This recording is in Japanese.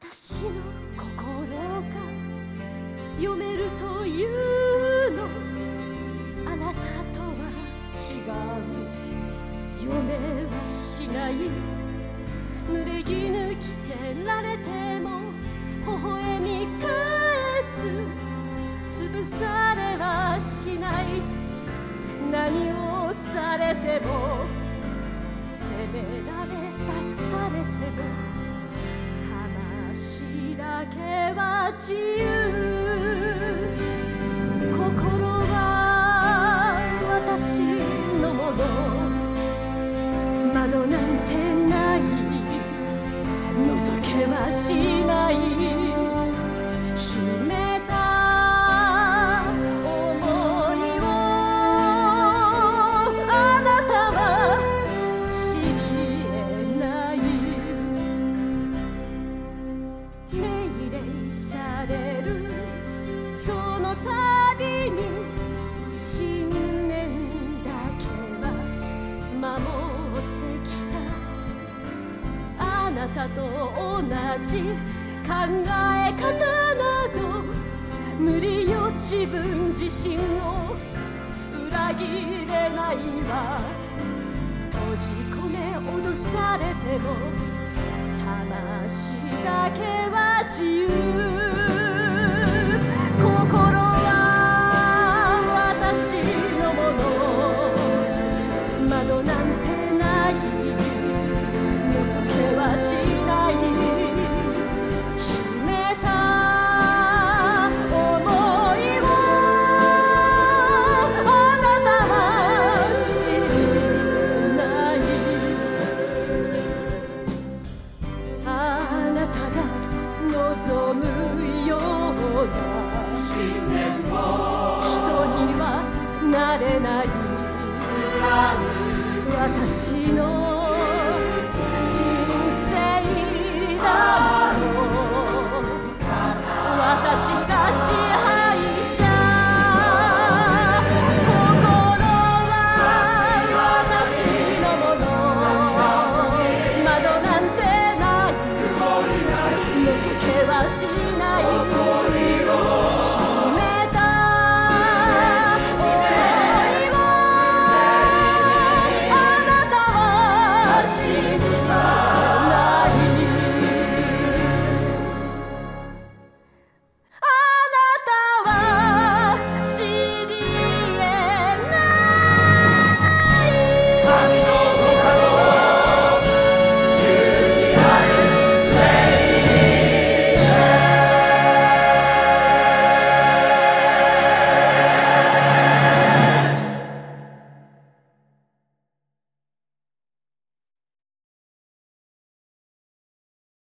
私の心が読めるというの。あなたとは違う読めはしない濡れ衣着せられても微笑み返す潰されはしない。何をされても責められ罰されてもけは自由。される。その度に信念だけは守ってきた。あなたと同じ考え方など無理よ自分自身を裏切れないわ。閉じ込め脅されても魂だけは自由。むような人にはなれない。貫く私の人